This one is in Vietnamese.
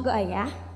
Terima kasih